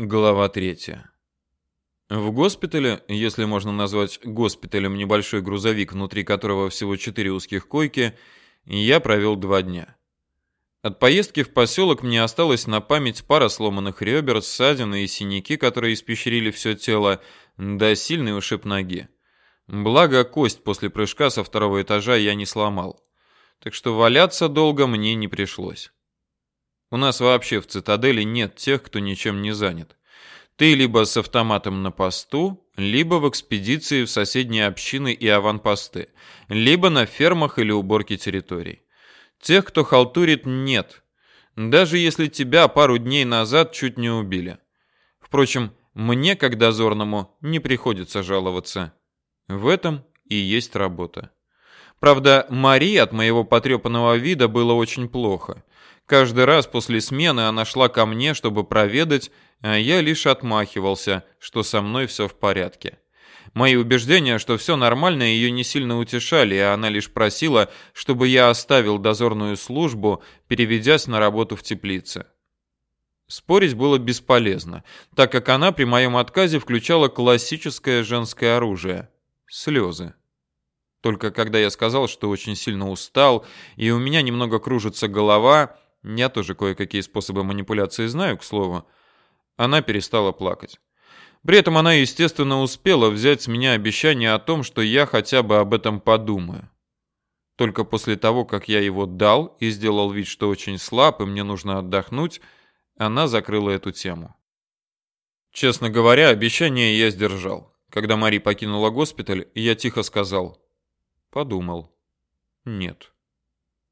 Глава третья. В госпитале, если можно назвать госпиталем небольшой грузовик, внутри которого всего четыре узких койки, я провел два дня. От поездки в поселок мне осталось на память пара сломанных ребер, ссадины и синяки, которые испещрили все тело, да сильный ушиб ноги. Благо, кость после прыжка со второго этажа я не сломал. Так что валяться долго мне не пришлось. У нас вообще в цитадели нет тех, кто ничем не занят. Ты либо с автоматом на посту, либо в экспедиции в соседние общины и аванпосты, либо на фермах или уборке территорий. Тех, кто халтурит, нет. Даже если тебя пару дней назад чуть не убили. Впрочем, мне, как дозорному, не приходится жаловаться. В этом и есть работа. Правда, Мари от моего потрепанного вида было очень плохо. Каждый раз после смены она шла ко мне, чтобы проведать, а я лишь отмахивался, что со мной все в порядке. Мои убеждения, что все нормально, ее не сильно утешали, и она лишь просила, чтобы я оставил дозорную службу, переведясь на работу в теплице. Спорить было бесполезно, так как она при моем отказе включала классическое женское оружие – слезы. Только когда я сказал, что очень сильно устал, и у меня немного кружится голова – я тоже кое-какие способы манипуляции знаю, к слову. Она перестала плакать. При этом она, естественно, успела взять с меня обещание о том, что я хотя бы об этом подумаю. Только после того, как я его дал и сделал вид, что очень слаб и мне нужно отдохнуть, она закрыла эту тему. Честно говоря, обещание я сдержал. Когда Мари покинула госпиталь, я тихо сказал: "Подумал. Нет".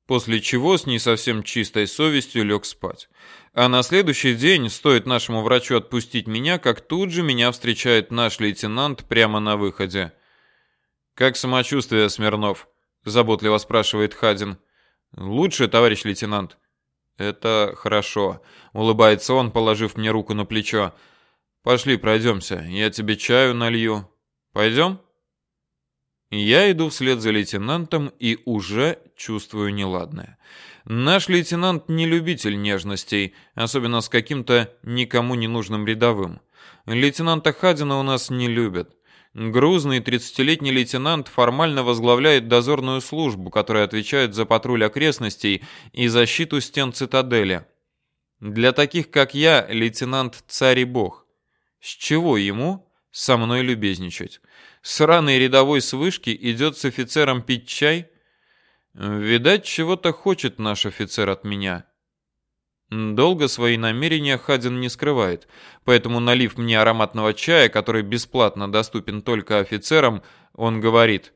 После чего с не совсем чистой совестью лег спать. А на следующий день, стоит нашему врачу отпустить меня, как тут же меня встречает наш лейтенант прямо на выходе. «Как самочувствие, Смирнов?» – заботливо спрашивает Хадин. «Лучше, товарищ лейтенант». «Это хорошо», – улыбается он, положив мне руку на плечо. «Пошли, пройдемся, я тебе чаю налью. Пойдем?» Я иду вслед за лейтенантом и уже чувствую неладное. Наш лейтенант не любитель нежностей, особенно с каким-то никому не нужным рядовым. Лейтенанта Хадина у нас не любят. Грузный 30-летний лейтенант формально возглавляет дозорную службу, которая отвечает за патруль окрестностей и защиту стен цитадели. Для таких, как я, лейтенант царь и бог. С чего ему со мной любезничать? Сраный рядовой с вышки идет с офицером пить чай? Видать, чего-то хочет наш офицер от меня. Долго свои намерения Хадин не скрывает, поэтому, налив мне ароматного чая, который бесплатно доступен только офицерам, он говорит.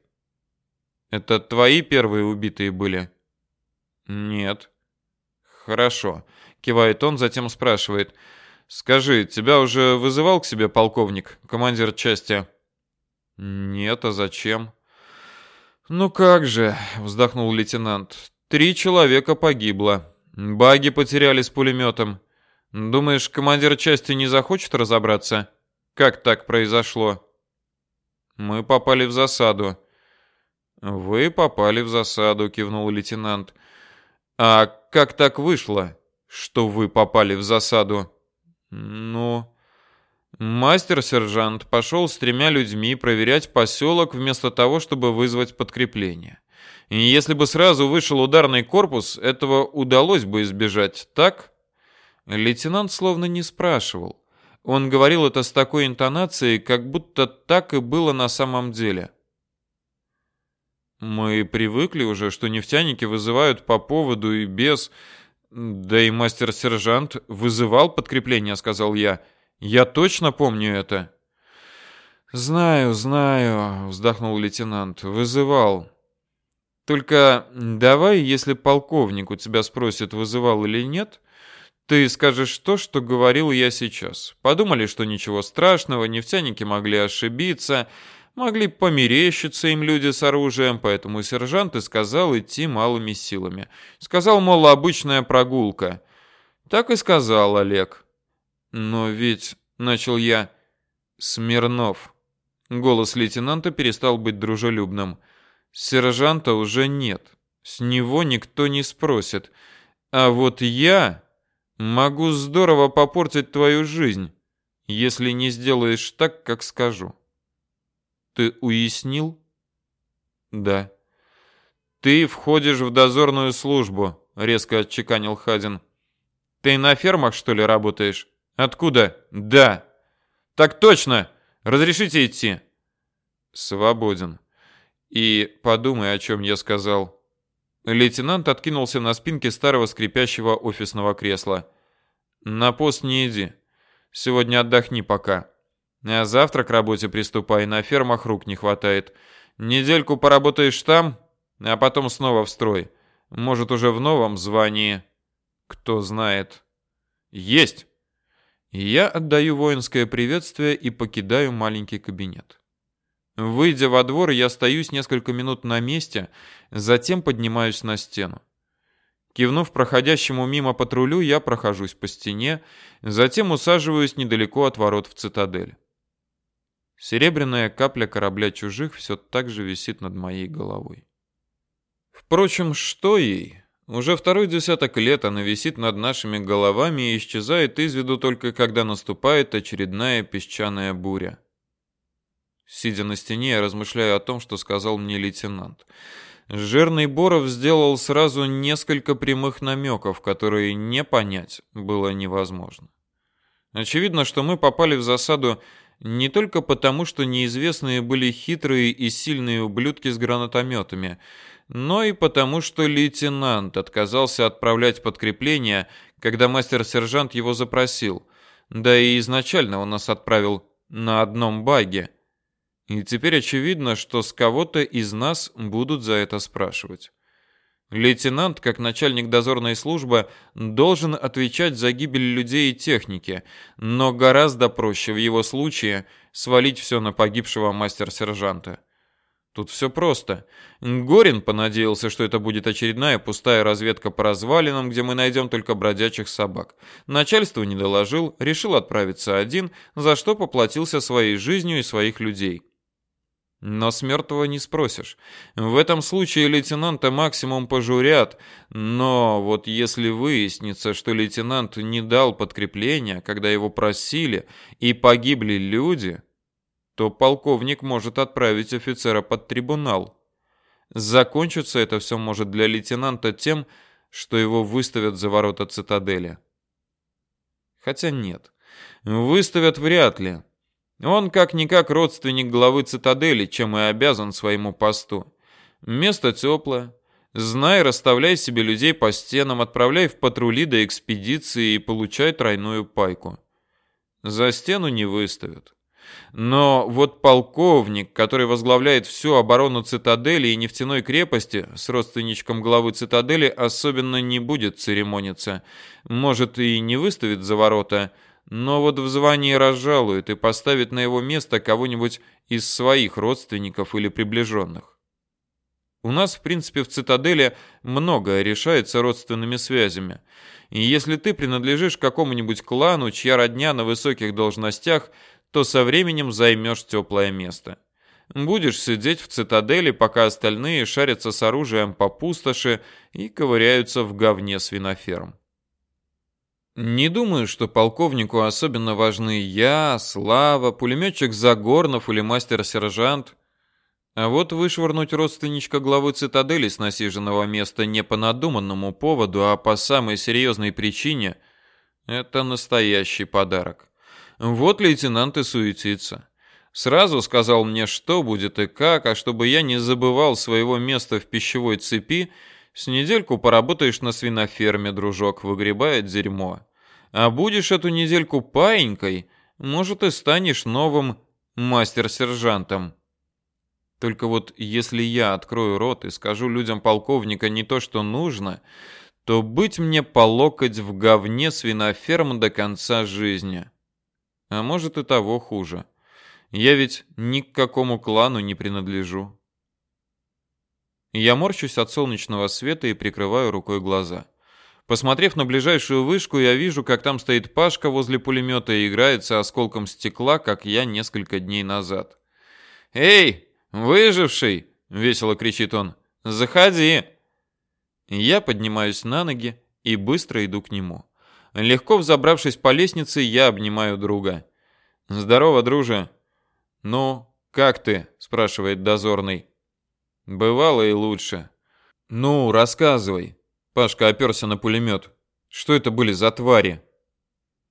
«Это твои первые убитые были?» «Нет». «Хорошо», — кивает он, затем спрашивает. «Скажи, тебя уже вызывал к себе полковник, командир части?» Нет, а зачем? Ну как же, вздохнул лейтенант. Три человека погибло. Баги потеряли с пулеметом. Думаешь, командир части не захочет разобраться? Как так произошло? Мы попали в засаду. Вы попали в засаду, кивнул лейтенант. А как так вышло, что вы попали в засаду? Ну, Мастер-сержант пошел с тремя людьми проверять поселок вместо того, чтобы вызвать подкрепление. И если бы сразу вышел ударный корпус, этого удалось бы избежать, так? Лейтенант словно не спрашивал. Он говорил это с такой интонацией, как будто так и было на самом деле. Мы привыкли уже, что нефтяники вызывают по поводу и без... Да и мастер-сержант вызывал подкрепление, сказал я. Я точно помню это. Знаю, знаю, вздохнул лейтенант. Вызывал. Только давай, если полковник у тебя спросит, вызывал или нет, ты скажешь то, что говорил я сейчас. Подумали, что ничего страшного, нефтяники могли ошибиться, могли померещиться им люди с оружием, поэтому сержант и сказал идти малыми силами. Сказал, мол, обычная прогулка. Так и сказал Олег. Но ведь, начал я, Смирнов. Голос лейтенанта перестал быть дружелюбным. Сержанта уже нет. С него никто не спросит. А вот я могу здорово попортить твою жизнь. если не сделаешь так, как скажу. Ты уяснил? Да. Ты входишь в дозорную службу, резко отчеканил Хадин. Ты на фермах, что ли, работаешь? Откуда? Да. Так точно. Разрешите идти? Свободен. И подумай, о чем я сказал. Лейтенант откинулся на спинке старого скрипящего офисного кресла. На пост не иди. Сегодня отдохни пока. А завтра к работе приступай, на фермах рук не хватает. Недельку поработаешь там, а потом снова в строй. Может, уже в новом звании. Кто знает. Есть. Я отдаю воинское приветствие и покидаю маленький кабинет. Выйдя во двор, я остаюсь несколько минут на месте, затем поднимаюсь на стену. Кивнув проходящему мимо патрулю, я прохожусь по стене, затем усаживаюсь недалеко от ворот в цитадель. Серебряная капля корабля чужих все так же висит над моей головой. Впрочем, что ей? Уже второй десяток лет она висит над нашими головами и исчезает из виду только когда наступает очередная песчаная буря. Сидя на стене, я размышляю о том, что сказал мне лейтенант. Жирный Боров сделал сразу несколько прямых намеков, которые не понять было невозможно. Очевидно, что мы попали в засаду не только потому, что неизвестные были хитрые и сильные ублюдки с гранатометами, но и потому, что лейтенант отказался отправлять подкрепление, когда мастер-сержант его запросил. Да и изначально он нас отправил на одном баге. И теперь очевидно, что с кого-то из нас будут за это спрашивать. Лейтенант, как начальник дозорной службы, должен отвечать за гибель людей и техники, но гораздо проще в его случае свалить все на погибшего мастер-сержанта. Тут все просто. Горин понадеялся, что это будет очередная пустая разведка по развалинам, где мы найдем только бродячих собак. Начальство не доложил, решил отправиться один, за что поплатился своей жизнью и своих людей. Но с мертвого не спросишь. В этом случае лейтенанта максимум пожурят, но вот если выяснится, что лейтенант не дал подкрепления, когда его просили, и погибли люди, то полковник может отправить офицера под трибунал. Закончится это все может для лейтенанта тем, что его выставят за ворота цитадели. Хотя нет, выставят вряд ли. Он как-никак родственник главы цитадели, чем и обязан своему посту. Место теплое. Знай, расставляй себе людей по стенам, отправляй в патрули до экспедиции и получай тройную пайку. За стену не выставят. Но вот полковник, который возглавляет всю оборону цитадели и нефтяной крепости, с родственничком главы цитадели особенно не будет церемониться. Может и не выставит за ворота, но вот в звании разжалует и поставит на его место кого-нибудь из своих родственников или приближенных. У нас, в принципе, в цитадели многое решается родственными связями. И если ты принадлежишь какому-нибудь клану, чья родня на высоких должностях, то со временем займешь теплое место. Будешь сидеть в цитадели, пока остальные шарятся с оружием по пустоши и ковыряются в говне свиноферм. Не думаю, что полковнику особенно важны я, Слава, пулеметчик Загорнов или мастер-сержант. А вот вышвырнуть родственничка главы цитадели с насиженного места не по надуманному поводу, а по самой серьезной причине – это настоящий подарок. Вот лейтенант и суетится. Сразу сказал мне, что будет и как, а чтобы я не забывал своего места в пищевой цепи – с недельку поработаешь на свиноферме, дружок, выгребает дерьмо. А будешь эту недельку паинькой, может и станешь новым мастер-сержантом. Только вот если я открою рот и скажу людям полковника не то, что нужно, то быть мне по локоть в говне свиноферм до конца жизни. А может и того хуже. Я ведь ни к какому клану не принадлежу. Я морщусь от солнечного света и прикрываю рукой глаза. Посмотрев на ближайшую вышку, я вижу, как там стоит Пашка возле пулемета и играется осколком стекла, как я несколько дней назад. «Эй, выживший!» — весело кричит он. «Заходи!» Я поднимаюсь на ноги и быстро иду к нему. Легко взобравшись по лестнице, я обнимаю друга. Здорово, друже. Ну, как ты? спрашивает дозорный. Бывало и лучше. Ну, рассказывай. Пашка оперся на пулемет. Что это были за твари?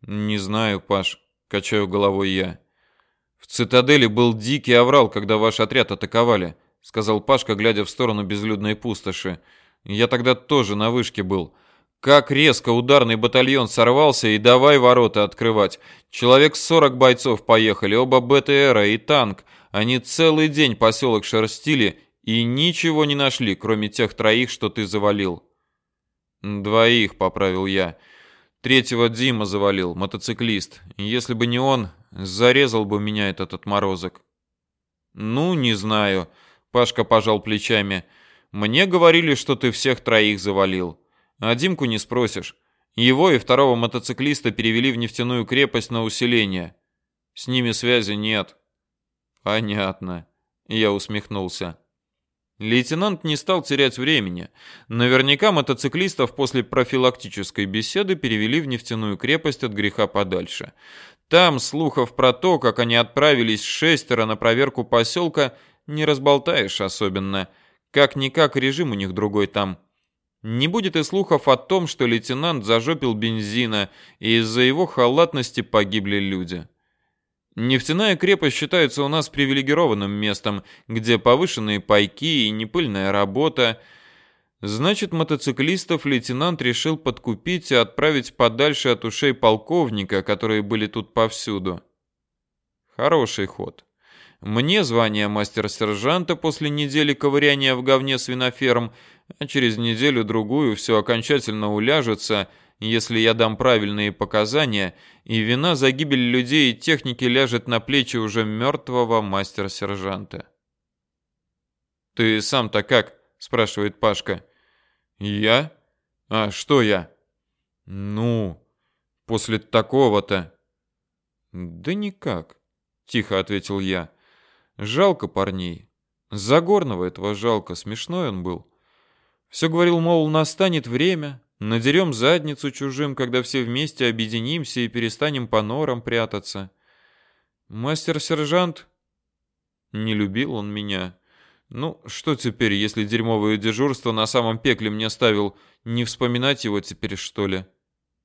Не знаю, Паш, качаю головой я. В цитадели был дикий оврал, когда ваш отряд атаковали, сказал Пашка, глядя в сторону безлюдной пустоши. Я тогда тоже на вышке был. Как резко ударный батальон сорвался и давай ворота открывать. Человек 40 бойцов поехали, оба БТРа и танк. Они целый день поселок шерстили и ничего не нашли, кроме тех троих, что ты завалил. Двоих, поправил я. Третьего Дима завалил, мотоциклист. Если бы не он, зарезал бы меня этот отморозок. Ну, не знаю. Пашка пожал плечами. Мне говорили, что ты всех троих завалил. А Димку не спросишь. Его и второго мотоциклиста перевели в нефтяную крепость на усиление. С ними связи нет. Понятно. Я усмехнулся. Лейтенант не стал терять времени. Наверняка мотоциклистов после профилактической беседы перевели в нефтяную крепость от греха подальше. Там слухов про то, как они отправились шестеро на проверку поселка, не разболтаешь особенно. Как-никак режим у них другой там. Не будет и слухов о том, что лейтенант зажопил бензина, и из-за его халатности погибли люди. Нефтяная крепость считается у нас привилегированным местом, где повышенные пайки и непыльная работа. Значит, мотоциклистов лейтенант решил подкупить и отправить подальше от ушей полковника, которые были тут повсюду. Хороший ход. Мне звание мастер-сержанта после недели ковыряния в говне свиноферм, а через неделю-другую все окончательно уляжется, если я дам правильные показания, и вина за гибель людей и техники ляжет на плечи уже мертвого мастер-сержанта. «Ты сам-то как?» – спрашивает Пашка. «Я? А что я?» «Ну, после такого-то...» «Да никак», – тихо ответил я. Жалко парней. Загорного этого жалко, смешной он был. Все говорил, мол, настанет время, надерем задницу чужим, когда все вместе объединимся и перестанем по норам прятаться. Мастер-сержант... Не любил он меня. Ну, что теперь, если дерьмовое дежурство на самом пекле мне ставил, не вспоминать его теперь, что ли?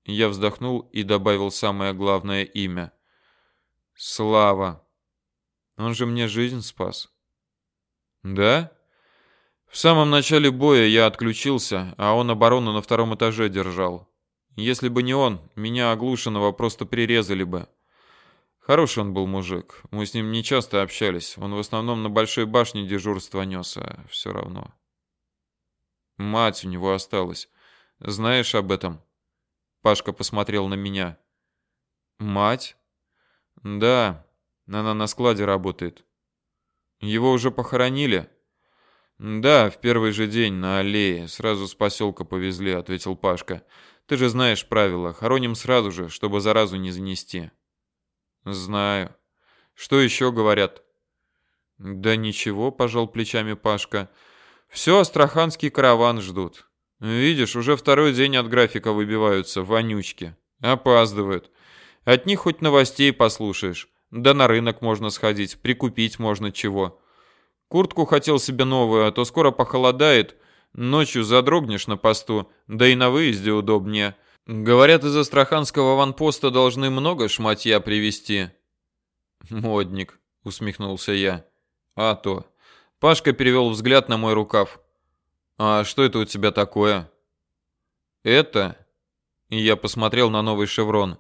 Я вздохнул и добавил самое главное имя. Слава. Он же мне жизнь спас. Да? В самом начале боя я отключился, а он оборону на втором этаже держал. Если бы не он, меня оглушенного просто прирезали бы. Хороший он был мужик. Мы с ним не часто общались. Он в основном на большой башне дежурство нес, а все равно. Мать у него осталась. Знаешь об этом? Пашка посмотрел на меня. Мать? Да, она на складе работает. Его уже похоронили? Да, в первый же день на аллее. Сразу с поселка повезли, ответил Пашка. Ты же знаешь правила. Хороним сразу же, чтобы заразу не занести. Знаю. Что еще говорят? Да ничего, пожал плечами Пашка. Все астраханский караван ждут. Видишь, уже второй день от графика выбиваются, вонючки. Опаздывают. От них хоть новостей послушаешь. Да на рынок можно сходить, прикупить можно чего. Куртку хотел себе новую, а то скоро похолодает. Ночью задрогнешь на посту, да и на выезде удобнее. Говорят, из Астраханского ванпоста должны много шматья привезти. Модник, усмехнулся я. А то. Пашка перевел взгляд на мой рукав. А что это у тебя такое? Это? И я посмотрел на новый шеврон.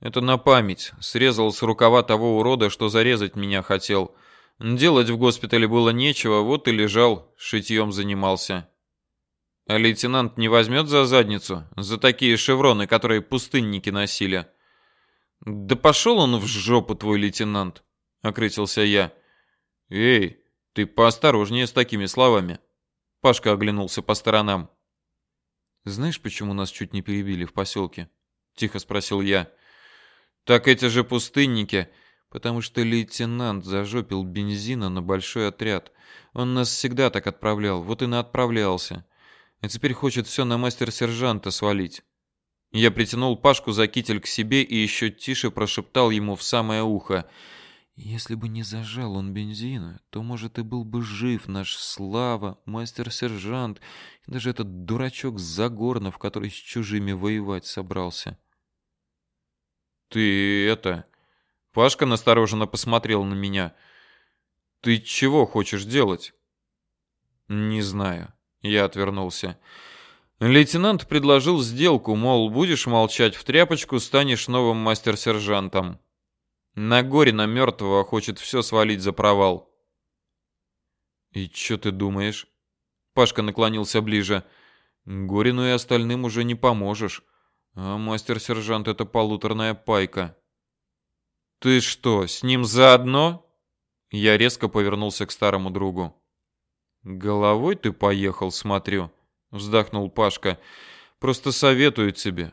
Это на память. Срезал с рукава того урода, что зарезать меня хотел. Делать в госпитале было нечего, вот и лежал, шитьем занимался. А лейтенант не возьмет за задницу, за такие шевроны, которые пустынники носили. Да пошел он в жопу, твой лейтенант, окрысился я. Эй, ты поосторожнее с такими словами. Пашка оглянулся по сторонам. Знаешь, почему нас чуть не перебили в поселке? Тихо спросил я. Так эти же пустынники, потому что лейтенант зажопил бензина на большой отряд. Он нас всегда так отправлял, вот и на отправлялся. А теперь хочет все на мастер-сержанта свалить. Я притянул Пашку за китель к себе и еще тише прошептал ему в самое ухо. «Если бы не зажал он бензина, то, может, и был бы жив наш Слава, мастер-сержант, и даже этот дурачок Загорнов, который с чужими воевать собрался». «Ты это...» Пашка настороженно посмотрел на меня. «Ты чего хочешь делать?» «Не знаю». Я отвернулся. Лейтенант предложил сделку, мол, будешь молчать в тряпочку, станешь новым мастер-сержантом. На горе на мертвого хочет все свалить за провал. И что ты думаешь? Пашка наклонился ближе. Горину и остальным уже не поможешь. А мастер-сержант это полуторная пайка. Ты что, с ним заодно? Я резко повернулся к старому другу. Головой ты поехал, смотрю, вздохнул Пашка. Просто советую тебе.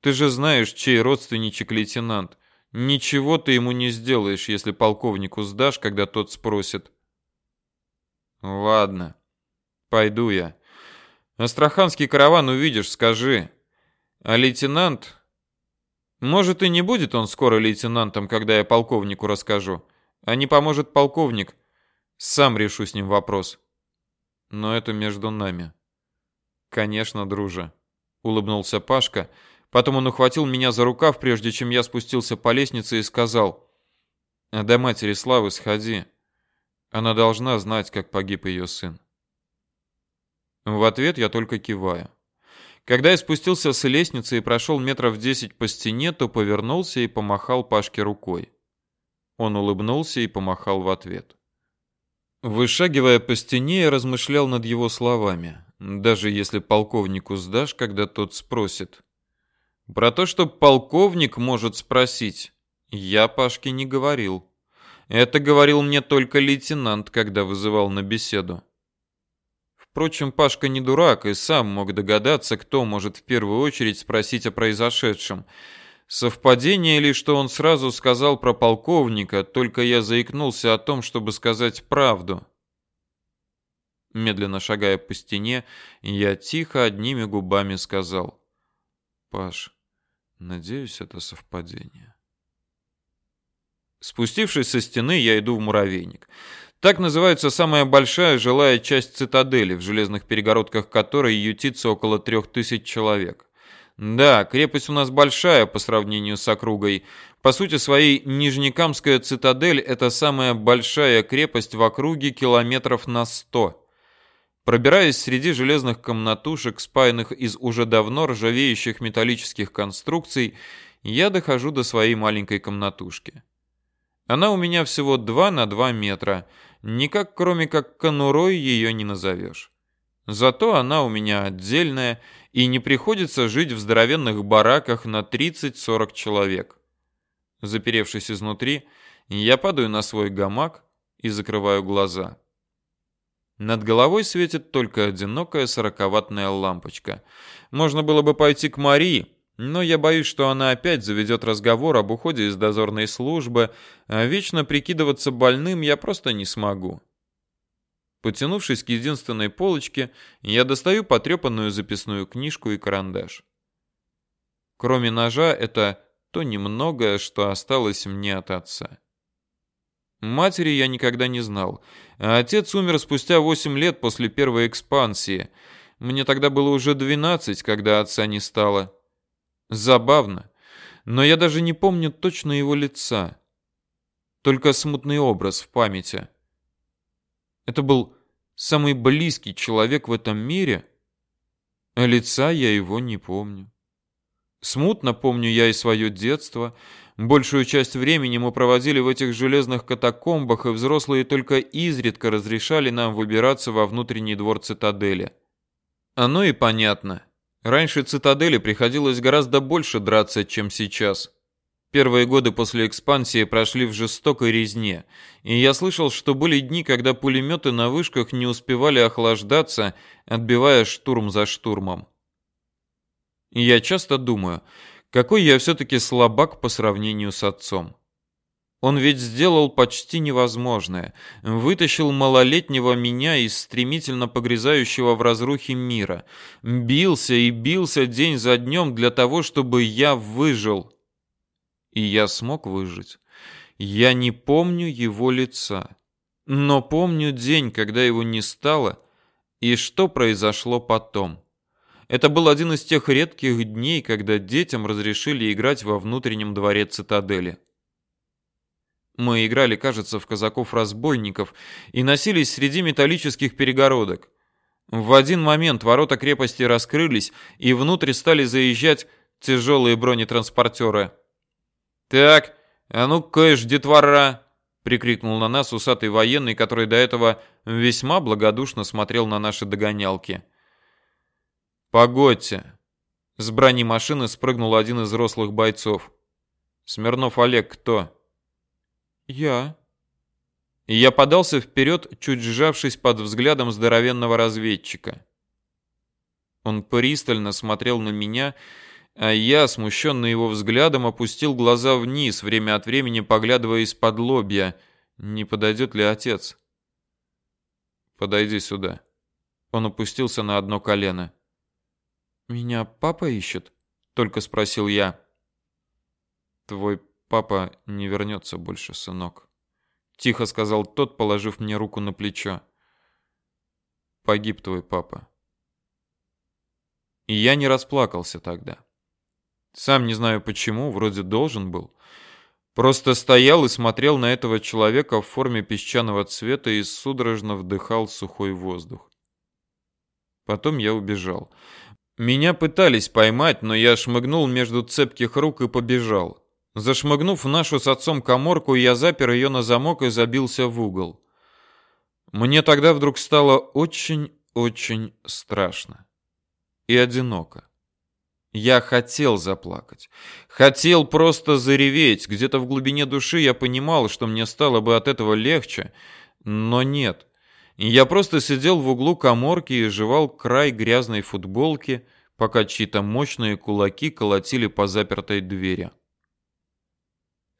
Ты же знаешь, чей родственничек лейтенант. Ничего ты ему не сделаешь, если полковнику сдашь, когда тот спросит. Ладно. Пойду я. Астраханский караван увидишь, скажи. А лейтенант может и не будет он скоро лейтенантом, когда я полковнику расскажу. А не поможет полковник, сам решу с ним вопрос. Но это между нами. Конечно, друже, улыбнулся Пашка. Потом он ухватил меня за рукав, прежде чем я спустился по лестнице и сказал: "А до матери Славы сходи. Она должна знать, как погиб ее сын". В ответ я только киваю. Когда я спустился с лестницы и прошел метров десять по стене, то повернулся и помахал Пашке рукой. Он улыбнулся и помахал в ответ. Вышагивая по стене, я размышлял над его словами. Даже если полковнику сдашь, когда тот спросит. Про то, что полковник может спросить, я Пашке не говорил. Это говорил мне только лейтенант, когда вызывал на беседу. Впрочем, Пашка не дурак и сам мог догадаться, кто может в первую очередь спросить о произошедшем – Совпадение ли, что он сразу сказал про полковника, только я заикнулся о том, чтобы сказать правду. Медленно шагая по стене, я тихо одними губами сказал: "Паш, надеюсь, это совпадение". Спустившись со стены, я иду в муравейник. Так называется самая большая жилая часть цитадели, в железных перегородках которой ютится около трех тысяч человек. Да, крепость у нас большая по сравнению с округой. По сути своей, Нижнекамская цитадель – это самая большая крепость в округе километров на сто. Пробираясь среди железных комнатушек, спаянных из уже давно ржавеющих металлических конструкций, я дохожу до своей маленькой комнатушки. Она у меня всего 2 на 2 метра. Никак, кроме как конурой, ее не назовешь. Зато она у меня отдельная, и не приходится жить в здоровенных бараках на 30-40 человек. Заперевшись изнутри, я падаю на свой гамак и закрываю глаза. Над головой светит только одинокая сороковатная лампочка. Можно было бы пойти к Марии, но я боюсь, что она опять заведет разговор об уходе из дозорной службы, а вечно прикидываться больным я просто не смогу. Потянувшись к единственной полочке, я достаю потрепанную записную книжку и карандаш. Кроме ножа, это то немногое, что осталось мне от отца. Матери я никогда не знал, отец умер спустя 8 лет после первой экспансии. Мне тогда было уже 12, когда отца не стало. Забавно, но я даже не помню точно его лица. Только смутный образ в памяти. Это был самый близкий человек в этом мире, а лица я его не помню. Смутно помню я и свое детство. Большую часть времени мы проводили в этих железных катакомбах, и взрослые только изредка разрешали нам выбираться во внутренний двор цитадели. Оно и понятно. Раньше цитадели приходилось гораздо больше драться, чем сейчас. Первые годы после экспансии прошли в жестокой резне, и я слышал, что были дни, когда пулеметы на вышках не успевали охлаждаться, отбивая штурм за штурмом. Я часто думаю, какой я все-таки слабак по сравнению с отцом. Он ведь сделал почти невозможное. Вытащил малолетнего меня из стремительно погрязающего в разрухе мира. Бился и бился день за днем для того, чтобы я выжил. И я смог выжить. Я не помню его лица. Но помню день, когда его не стало, и что произошло потом. Это был один из тех редких дней, когда детям разрешили играть во внутреннем дворе цитадели. Мы играли, кажется, в казаков-разбойников и носились среди металлических перегородок. В один момент ворота крепости раскрылись, и внутрь стали заезжать тяжелые бронетранспортеры. «Так, а ну кэш, детвора!» — прикрикнул на нас усатый военный, который до этого весьма благодушно смотрел на наши догонялки. «Погодьте!» С брони машины спрыгнул один из взрослых бойцов. «Смирнов Олег кто?» «Я». Я подался вперед, чуть сжавшись под взглядом здоровенного разведчика. Он пристально смотрел на меня, а я, смущенный его взглядом, опустил глаза вниз, время от времени поглядывая из-под лобья, не подойдет ли отец. «Подойди сюда». Он опустился на одно колено. «Меня папа ищет?» — только спросил я. «Твой Папа не вернется больше, сынок. Тихо сказал тот, положив мне руку на плечо. Погиб твой папа. И я не расплакался тогда. Сам не знаю почему, вроде должен был. Просто стоял и смотрел на этого человека в форме песчаного цвета и судорожно вдыхал сухой воздух. Потом я убежал. Меня пытались поймать, но я шмыгнул между цепких рук и побежал. Зашмыгнув нашу с отцом коморку, я запер ее на замок и забился в угол. Мне тогда вдруг стало очень-очень страшно и одиноко. Я хотел заплакать. Хотел просто зареветь. Где-то в глубине души я понимал, что мне стало бы от этого легче, но нет. Я просто сидел в углу коморки и жевал край грязной футболки, пока чьи-то мощные кулаки колотили по запертой двери.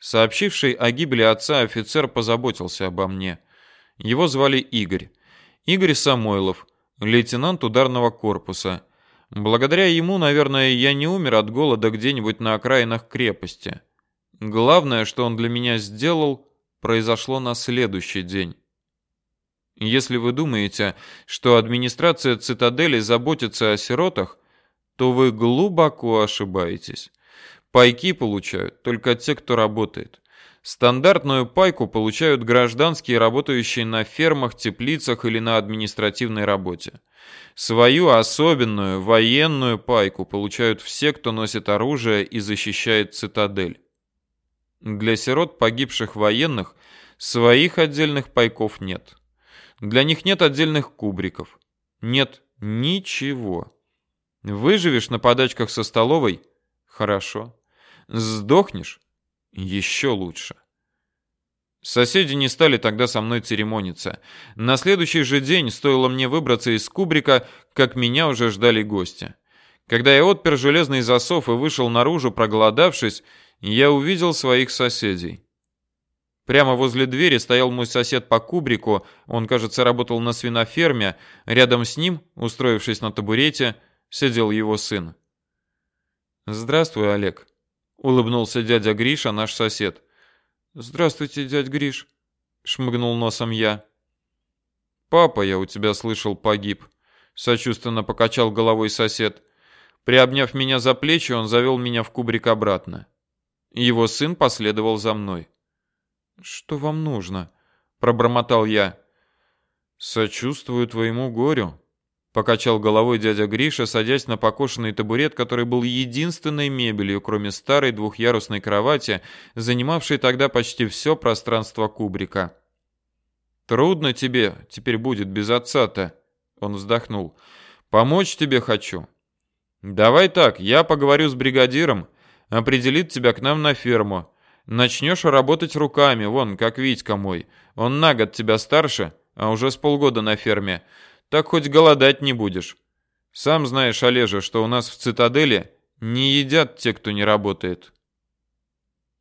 Сообщивший о гибели отца офицер позаботился обо мне. Его звали Игорь. Игорь Самойлов, лейтенант ударного корпуса. Благодаря ему, наверное, я не умер от голода где-нибудь на окраинах крепости. Главное, что он для меня сделал, произошло на следующий день. Если вы думаете, что администрация цитадели заботится о сиротах, то вы глубоко ошибаетесь. Пайки получают только те, кто работает. Стандартную пайку получают гражданские, работающие на фермах, теплицах или на административной работе. Свою особенную военную пайку получают все, кто носит оружие и защищает цитадель. Для сирот погибших военных своих отдельных пайков нет. Для них нет отдельных кубриков. Нет ничего. Выживешь на подачках со столовой – хорошо. Сдохнешь? Еще лучше. Соседи не стали тогда со мной церемониться. На следующий же день стоило мне выбраться из кубрика, как меня уже ждали гости. Когда я отпер железный засов и вышел наружу, проголодавшись, я увидел своих соседей. Прямо возле двери стоял мой сосед по кубрику, он, кажется, работал на свиноферме, рядом с ним, устроившись на табурете, сидел его сын. «Здравствуй, Олег», улыбнулся дядя Гриша, наш сосед. Здравствуйте, дядь Гриш, шмыгнул носом я. Папа, я у тебя слышал, погиб, сочувственно покачал головой сосед. Приобняв меня за плечи, он завел меня в кубрик обратно. Его сын последовал за мной. Что вам нужно? пробормотал я. Сочувствую твоему горю, Покачал головой дядя Гриша, садясь на покошенный табурет, который был единственной мебелью, кроме старой двухъярусной кровати, занимавшей тогда почти все пространство кубрика. «Трудно тебе теперь будет без отца-то», — он вздохнул. «Помочь тебе хочу. Давай так, я поговорю с бригадиром, определит тебя к нам на ферму. Начнешь работать руками, вон, как Витька мой. Он на год тебя старше, а уже с полгода на ферме». Так хоть голодать не будешь. Сам знаешь, Олежа, что у нас в цитадели не едят те, кто не работает.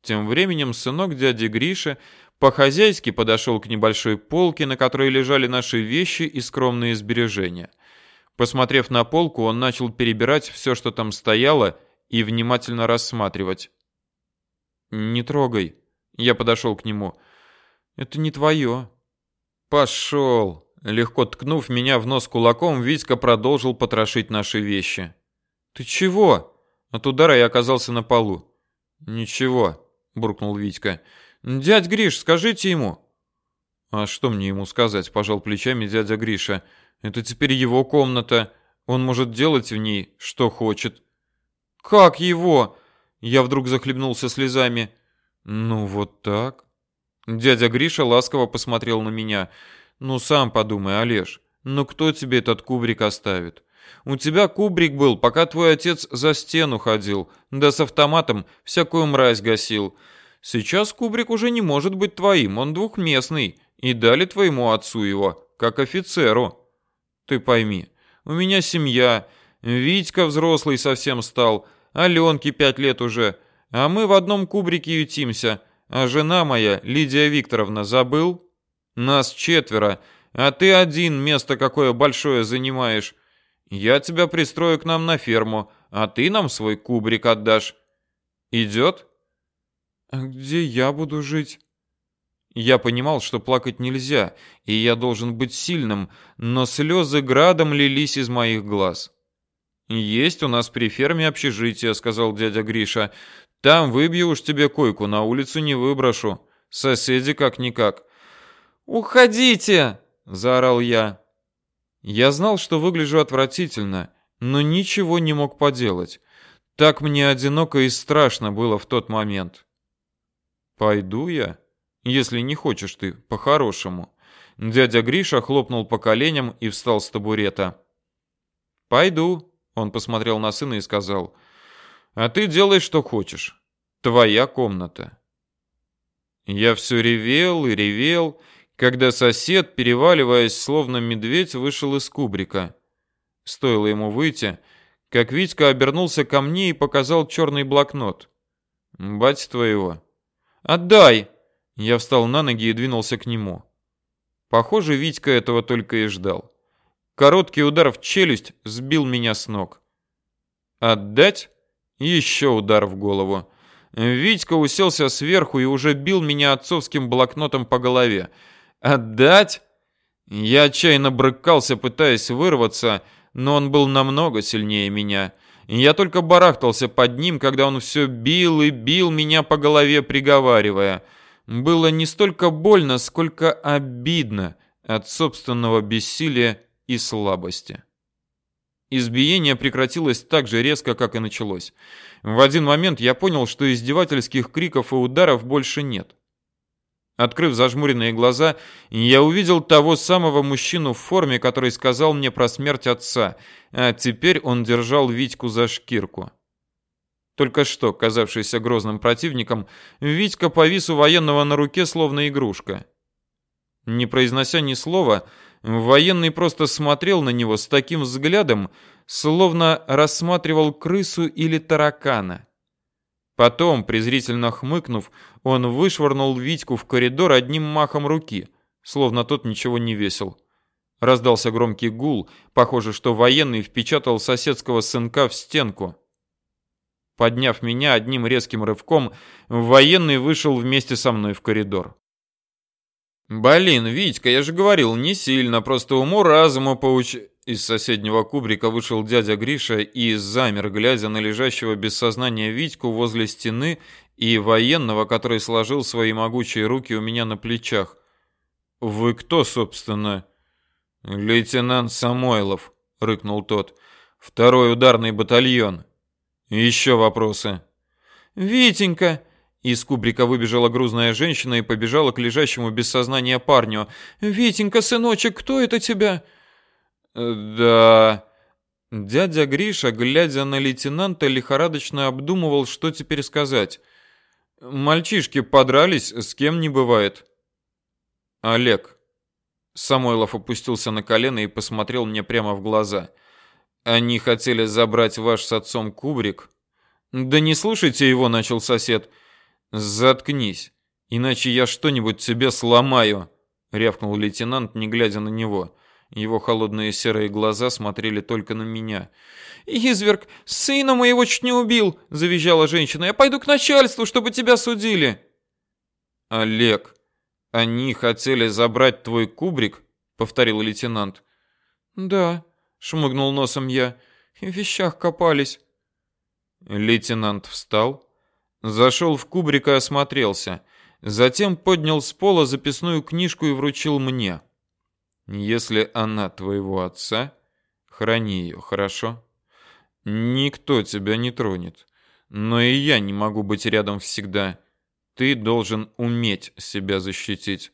Тем временем сынок дяди Гриша по-хозяйски подошел к небольшой полке, на которой лежали наши вещи и скромные сбережения. Посмотрев на полку, он начал перебирать все, что там стояло, и внимательно рассматривать. «Не трогай», — я подошел к нему. «Это не твое». «Пошел!» Легко ткнув меня в нос кулаком, Витька продолжил потрошить наши вещи. «Ты чего?» От удара я оказался на полу. «Ничего», — буркнул Витька. «Дядь Гриш, скажите ему». «А что мне ему сказать?» — пожал плечами дядя Гриша. «Это теперь его комната. Он может делать в ней, что хочет». «Как его?» Я вдруг захлебнулся слезами. «Ну, вот так». Дядя Гриша ласково посмотрел на меня. «Ну, сам подумай, Олеж, ну кто тебе этот кубрик оставит? У тебя кубрик был, пока твой отец за стену ходил, да с автоматом всякую мразь гасил. Сейчас кубрик уже не может быть твоим, он двухместный, и дали твоему отцу его, как офицеру. Ты пойми, у меня семья, Витька взрослый совсем стал, Аленке пять лет уже, а мы в одном кубрике ютимся, а жена моя, Лидия Викторовна, забыл? Нас четверо, а ты один место какое большое занимаешь. Я тебя пристрою к нам на ферму, а ты нам свой кубрик отдашь. Идет? А где я буду жить? Я понимал, что плакать нельзя, и я должен быть сильным, но слезы градом лились из моих глаз. Есть у нас при ферме общежитие, сказал дядя Гриша. Там выбью уж тебе койку, на улицу не выброшу. Соседи как никак. Уходите, заорал я. Я знал, что выгляжу отвратительно, но ничего не мог поделать. Так мне одиноко и страшно было в тот момент. Пойду я, если не хочешь ты, по-хорошему. Дядя Гриша хлопнул по коленям и встал с табурета. Пойду, он посмотрел на сына и сказал: "А ты делай что хочешь. Твоя комната". Я все ревел и ревел, когда сосед, переваливаясь словно медведь, вышел из кубрика. Стоило ему выйти, как Витька обернулся ко мне и показал черный блокнот. «Бать твоего». «Отдай!» Я встал на ноги и двинулся к нему. Похоже, Витька этого только и ждал. Короткий удар в челюсть сбил меня с ног. «Отдать?» Еще удар в голову. Витька уселся сверху и уже бил меня отцовским блокнотом по голове. Отдать? Я отчаянно брыкался, пытаясь вырваться, но он был намного сильнее меня. Я только барахтался под ним, когда он все бил и бил меня по голове, приговаривая. Было не столько больно, сколько обидно от собственного бессилия и слабости. Избиение прекратилось так же резко, как и началось. В один момент я понял, что издевательских криков и ударов больше нет. Открыв зажмуренные глаза, я увидел того самого мужчину в форме, который сказал мне про смерть отца, а теперь он держал Витьку за шкирку. Только что, казавшийся грозным противником, Витька повис у военного на руке, словно игрушка. Не произнося ни слова, военный просто смотрел на него с таким взглядом, словно рассматривал крысу или таракана. Потом, презрительно хмыкнув, он вышвырнул Витьку в коридор одним махом руки, словно тот ничего не весил. Раздался громкий гул, похоже, что военный впечатал соседского сынка в стенку. Подняв меня одним резким рывком, военный вышел вместе со мной в коридор. «Блин, Витька, я же говорил, не сильно, просто уму-разуму поуч...» Из соседнего кубрика вышел дядя Гриша и замер, глядя на лежащего без сознания Витьку возле стены и военного, который сложил свои могучие руки у меня на плечах. «Вы кто, собственно?» «Лейтенант Самойлов», — рыкнул тот. «Второй ударный батальон. Еще вопросы?» «Витенька!» Из кубрика выбежала грузная женщина и побежала к лежащему без сознания парню. «Витенька, сыночек, кто это тебя?» Да. Дядя Гриша, глядя на лейтенанта, лихорадочно обдумывал, что теперь сказать. Мальчишки подрались, с кем не бывает. Олег. Самойлов опустился на колено и посмотрел мне прямо в глаза. Они хотели забрать ваш с отцом кубрик. Да не слушайте его, начал сосед. Заткнись, иначе я что-нибудь тебе сломаю, рявкнул лейтенант, не глядя на него. Его холодные серые глаза смотрели только на меня. «Изверг, сына моего чуть не убил!» — завизжала женщина. «Я пойду к начальству, чтобы тебя судили!» «Олег, они хотели забрать твой кубрик?» — повторил лейтенант. «Да», — шмыгнул носом я. «В вещах копались». Лейтенант встал, зашел в кубрик и осмотрелся. Затем поднял с пола записную книжку и вручил мне. Если она твоего отца, храни ее, хорошо? Никто тебя не тронет. Но и я не могу быть рядом всегда. Ты должен уметь себя защитить.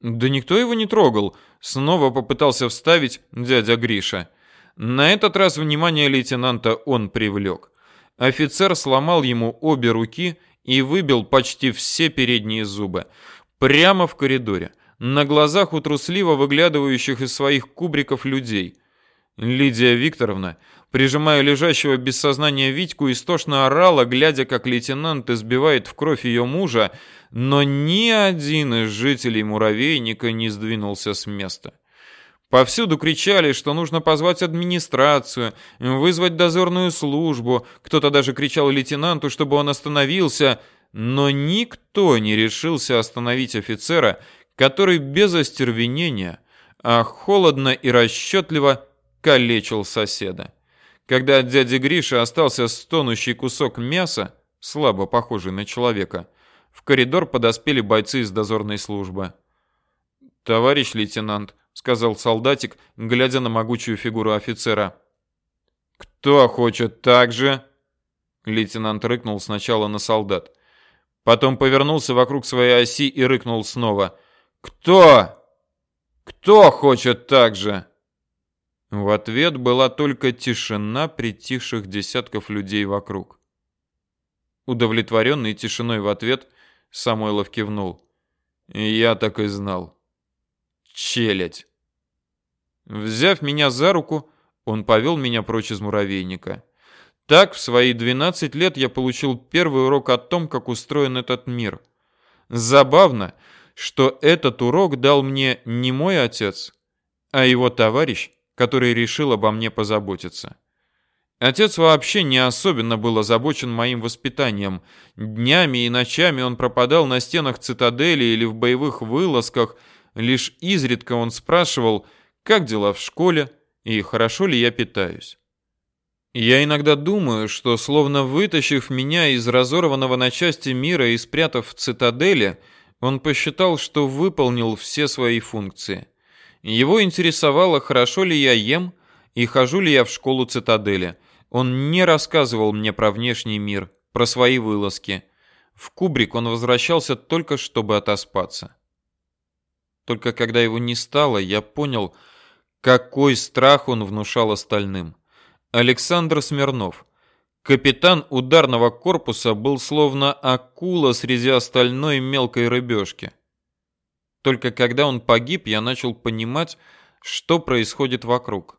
Да никто его не трогал, снова попытался вставить дядя Гриша. На этот раз внимание лейтенанта он привлек. Офицер сломал ему обе руки и выбил почти все передние зубы. Прямо в коридоре на глазах у трусливо выглядывающих из своих кубриков людей. Лидия Викторовна, прижимая лежащего без сознания Витьку, истошно орала, глядя, как лейтенант избивает в кровь ее мужа, но ни один из жителей муравейника не сдвинулся с места. Повсюду кричали, что нужно позвать администрацию, вызвать дозорную службу. Кто-то даже кричал лейтенанту, чтобы он остановился, но никто не решился остановить офицера, который без остервенения, а холодно и расчетливо калечил соседа. Когда от дяди Гриши остался стонущий кусок мяса, слабо похожий на человека, в коридор подоспели бойцы из дозорной службы. «Товарищ лейтенант», — сказал солдатик, глядя на могучую фигуру офицера. «Кто хочет так же?» Лейтенант рыкнул сначала на солдат. Потом повернулся вокруг своей оси и рыкнул снова. Кто? Кто хочет так же? В ответ была только тишина притихших десятков людей вокруг. Удовлетворенный тишиной в ответ, Самойлов кивнул. Я так и знал. Челядь. Взяв меня за руку, он повел меня прочь из муравейника. Так в свои 12 лет я получил первый урок о том, как устроен этот мир. Забавно, что этот урок дал мне не мой отец, а его товарищ, который решил обо мне позаботиться. Отец вообще не особенно был озабочен моим воспитанием. Днями и ночами он пропадал на стенах цитадели или в боевых вылазках. Лишь изредка он спрашивал, как дела в школе и хорошо ли я питаюсь. Я иногда думаю, что словно вытащив меня из разорванного на части мира и спрятав в цитадели, он посчитал, что выполнил все свои функции. Его интересовало, хорошо ли я ем и хожу ли я в школу цитадели. Он не рассказывал мне про внешний мир, про свои вылазки. В кубрик он возвращался только чтобы отоспаться. Только когда его не стало, я понял, какой страх он внушал остальным. Александр Смирнов – Капитан ударного корпуса был словно акула среди остальной мелкой рыбешки. Только когда он погиб, я начал понимать, что происходит вокруг.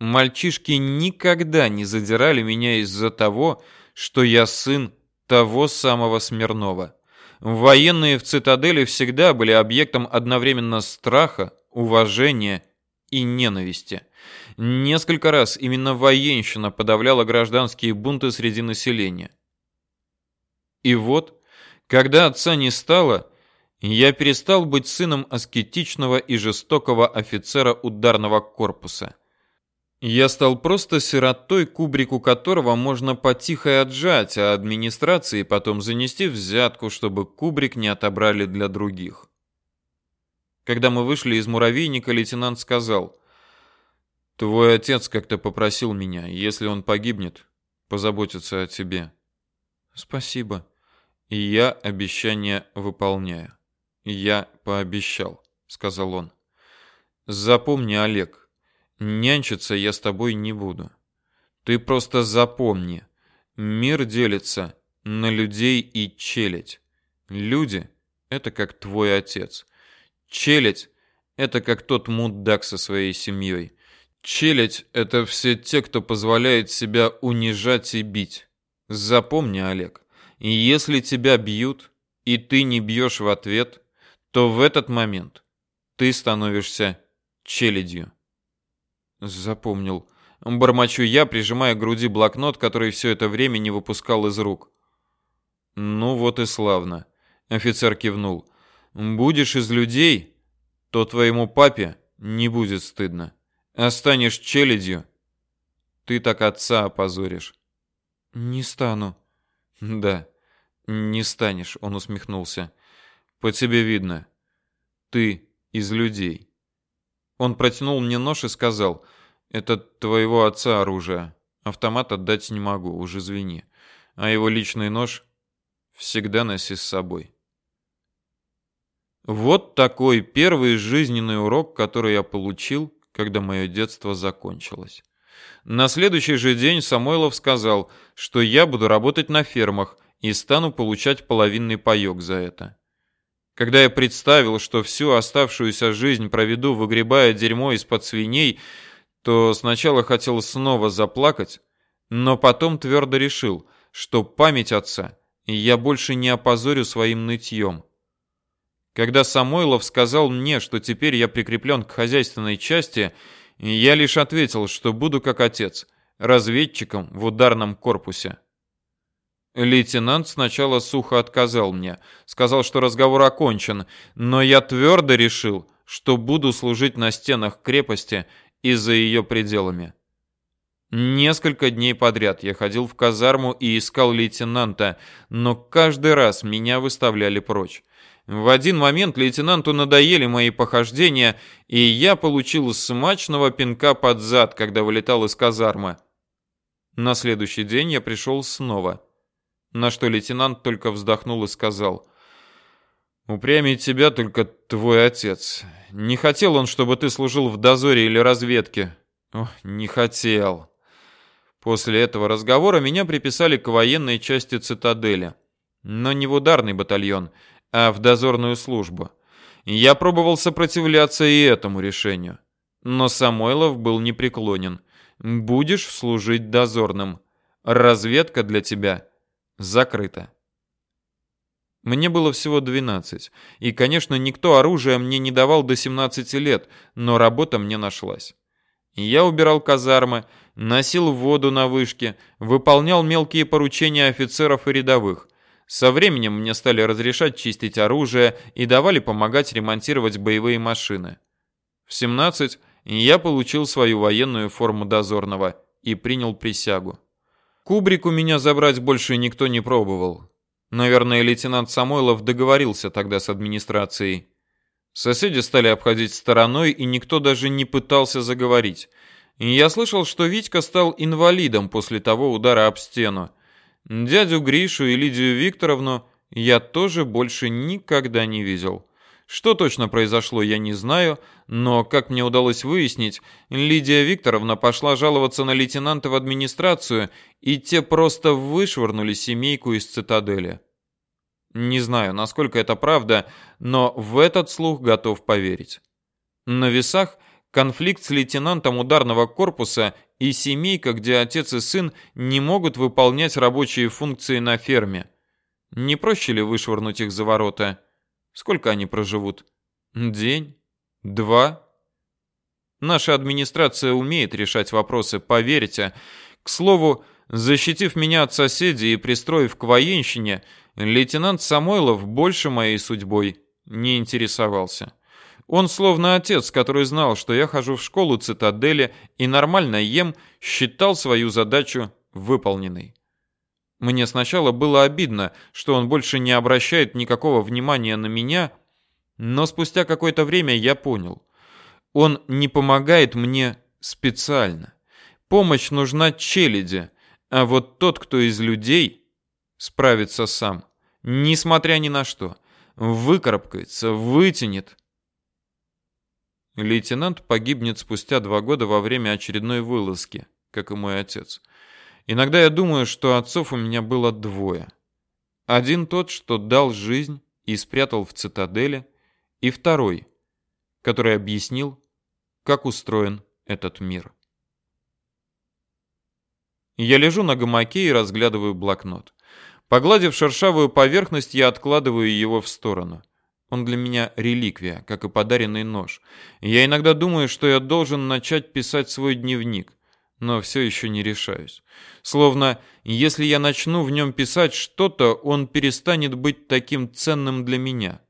Мальчишки никогда не задирали меня из-за того, что я сын того самого Смирнова. Военные в цитадели всегда были объектом одновременно страха, уважения и ненависти. Несколько раз именно военщина подавляла гражданские бунты среди населения. И вот, когда отца не стало, я перестал быть сыном аскетичного и жестокого офицера ударного корпуса. Я стал просто сиротой, кубрику которого можно потихо отжать, а администрации потом занести взятку, чтобы кубрик не отобрали для других. Когда мы вышли из муравейника, лейтенант сказал: Твой отец как-то попросил меня, если он погибнет, позаботиться о тебе. Спасибо. И я обещание выполняю. Я пообещал, сказал он. Запомни, Олег, нянчиться я с тобой не буду. Ты просто запомни, мир делится на людей и челядь. Люди это как твой отец. Челядь это как тот мудак со своей семьей. Челядь — это все те, кто позволяет себя унижать и бить. Запомни, Олег, если тебя бьют, и ты не бьешь в ответ, то в этот момент ты становишься челядью. Запомнил. Бормочу я, прижимая к груди блокнот, который все это время не выпускал из рук. Ну вот и славно. Офицер кивнул. Будешь из людей, то твоему папе не будет стыдно. Останешь челядью, ты так отца опозоришь. Не стану. Да, не станешь, он усмехнулся. По тебе видно. Ты из людей. Он протянул мне нож и сказал: "Это твоего отца оружие. Автомат отдать не могу, уже извини. А его личный нож всегда носи с собой". Вот такой первый жизненный урок, который я получил, когда мое детство закончилось. На следующий же день Самойлов сказал, что я буду работать на фермах и стану получать половинный паёк за это. Когда я представил, что всю оставшуюся жизнь проведу, выгребая дерьмо из-под свиней, то сначала хотел снова заплакать, но потом твердо решил, что память отца я больше не опозорю своим нытьем. Когда Самойлов сказал мне, что теперь я прикреплен к хозяйственной части, я лишь ответил, что буду как отец, разведчиком в ударном корпусе. Лейтенант сначала сухо отказал мне, сказал, что разговор окончен, но я твердо решил, что буду служить на стенах крепости и за ее пределами. Несколько дней подряд я ходил в казарму и искал лейтенанта, но каждый раз меня выставляли прочь. В один момент лейтенанту надоели мои похождения, и я получил смачного пинка под зад, когда вылетал из казармы. На следующий день я пришел снова. На что лейтенант только вздохнул и сказал: "Упрямее тебя только твой отец. Не хотел он, чтобы ты служил в дозоре или разведке. Ох, не хотел". После этого разговора меня приписали к военной части цитадели, но не в ударный батальон а в дозорную службу. Я пробовал сопротивляться и этому решению. Но Самойлов был непреклонен. Будешь служить дозорным. Разведка для тебя закрыта. Мне было всего 12, и, конечно, никто оружие мне не давал до 17 лет, но работа мне нашлась. Я убирал казармы, носил воду на вышке, выполнял мелкие поручения офицеров и рядовых, со временем мне стали разрешать чистить оружие и давали помогать ремонтировать боевые машины. В 17 я получил свою военную форму дозорного и принял присягу. Кубрик у меня забрать больше никто не пробовал. Наверное, лейтенант Самойлов договорился тогда с администрацией. Соседи стали обходить стороной, и никто даже не пытался заговорить. Я слышал, что Витька стал инвалидом после того удара об стену. Дядю Гришу и Лидию Викторовну я тоже больше никогда не видел. Что точно произошло, я не знаю, но, как мне удалось выяснить, Лидия Викторовна пошла жаловаться на лейтенанта в администрацию, и те просто вышвырнули семейку из цитадели. Не знаю, насколько это правда, но в этот слух готов поверить. На весах конфликт с лейтенантом ударного корпуса и семейка, где отец и сын не могут выполнять рабочие функции на ферме. Не проще ли вышвырнуть их за ворота? Сколько они проживут? День? Два? Наша администрация умеет решать вопросы, поверьте. К слову, защитив меня от соседей и пристроив к военщине, лейтенант Самойлов больше моей судьбой не интересовался. Он словно отец, который знал, что я хожу в школу цитадели и нормально ем, считал свою задачу выполненной. Мне сначала было обидно, что он больше не обращает никакого внимания на меня, но спустя какое-то время я понял. Он не помогает мне специально. Помощь нужна челяди, а вот тот, кто из людей, справится сам, несмотря ни на что. Выкарабкается, вытянет, Лейтенант погибнет спустя два года во время очередной вылазки, как и мой отец. Иногда я думаю, что отцов у меня было двое. Один тот, что дал жизнь и спрятал в цитадели, и второй, который объяснил, как устроен этот мир. Я лежу на гамаке и разглядываю блокнот. Погладив шершавую поверхность, я откладываю его в сторону. Он для меня реликвия, как и подаренный нож. Я иногда думаю, что я должен начать писать свой дневник, но все еще не решаюсь. Словно, если я начну в нем писать что-то, он перестанет быть таким ценным для меня.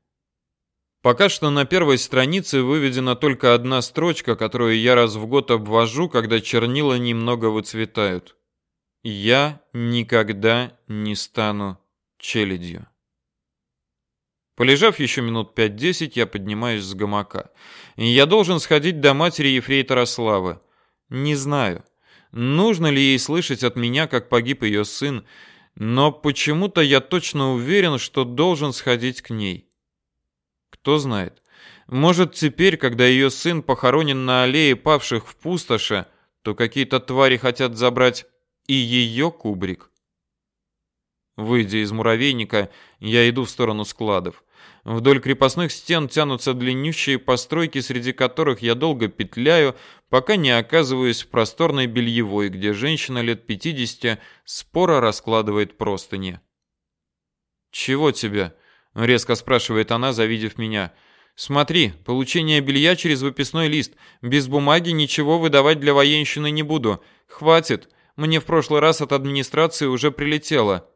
Пока что на первой странице выведена только одна строчка, которую я раз в год обвожу, когда чернила немного выцветают. Я никогда не стану челядью. Полежав еще минут пять-десять, я поднимаюсь с гамака. Я должен сходить до матери ефрейтора Славы. Не знаю, нужно ли ей слышать от меня, как погиб ее сын, но почему-то я точно уверен, что должен сходить к ней. Кто знает, может теперь, когда ее сын похоронен на аллее павших в пустоши, то какие-то твари хотят забрать и ее кубрик. Выйдя из муравейника, я иду в сторону складов. Вдоль крепостных стен тянутся длиннющие постройки, среди которых я долго петляю, пока не оказываюсь в просторной бельевой, где женщина лет 50 споро раскладывает простыни. «Чего тебе?» — резко спрашивает она, завидев меня. «Смотри, получение белья через выписной лист. Без бумаги ничего выдавать для военщины не буду. Хватит. Мне в прошлый раз от администрации уже прилетело».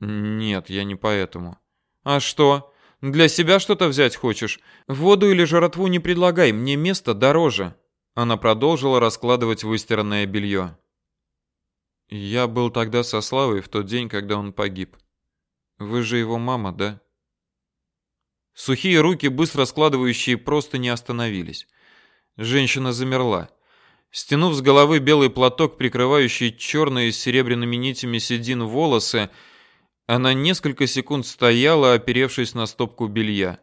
«Нет, я не поэтому». «А что? Для себя что-то взять хочешь? Воду или жратву не предлагай, мне место дороже». Она продолжила раскладывать выстиранное белье. «Я был тогда со Славой в тот день, когда он погиб. Вы же его мама, да?» Сухие руки, быстро складывающие, просто не остановились. Женщина замерла. Стянув с головы белый платок, прикрывающий черные с серебряными нитями седин волосы, она несколько секунд стояла, оперевшись на стопку белья.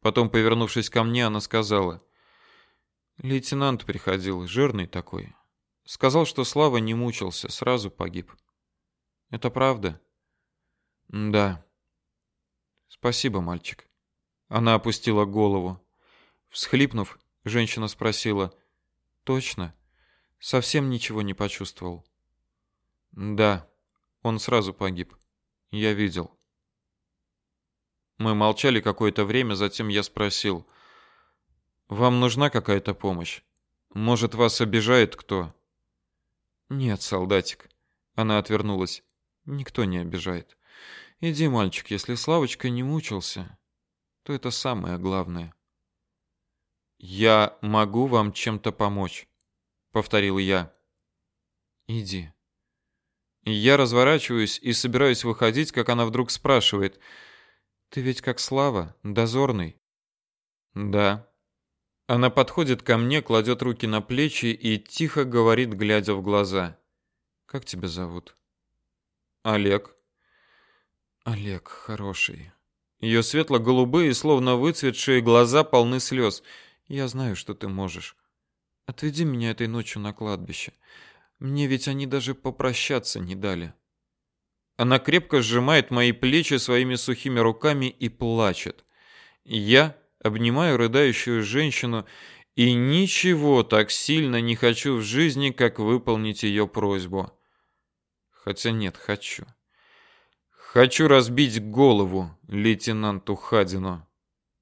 Потом, повернувшись ко мне, она сказала: "Лейтенант приходил, жирный такой. Сказал, что Слава не мучился, сразу погиб. Это правда?" "Да." "Спасибо, мальчик." Она опустила голову. Всхлипнув, женщина спросила: Точно? Совсем ничего не почувствовал? Да, он сразу погиб. Я видел. Мы молчали какое-то время, затем я спросил: "Вам нужна какая-то помощь? Может, вас обижает кто?" "Нет, солдатик." Она отвернулась. "Никто не обижает. Иди, мальчик, если Славочка не мучился, то это самое главное." Я могу вам чем-то помочь, повторил я. Иди. Я разворачиваюсь и собираюсь выходить, как она вдруг спрашивает: "Ты ведь как Слава, дозорный?" "Да". Она подходит ко мне, кладет руки на плечи и тихо говорит, глядя в глаза: "Как тебя зовут?" "Олег". "Олег, хороший". Ее светло-голубые, словно выцветшие глаза полны слез. Я знаю, что ты можешь. Отведи меня этой ночью на кладбище. Мне ведь они даже попрощаться не дали. Она крепко сжимает мои плечи своими сухими руками и плачет. Я обнимаю рыдающую женщину и ничего так сильно не хочу в жизни, как выполнить ее просьбу. Хотя нет, хочу. Хочу разбить голову лейтенанту Хадину.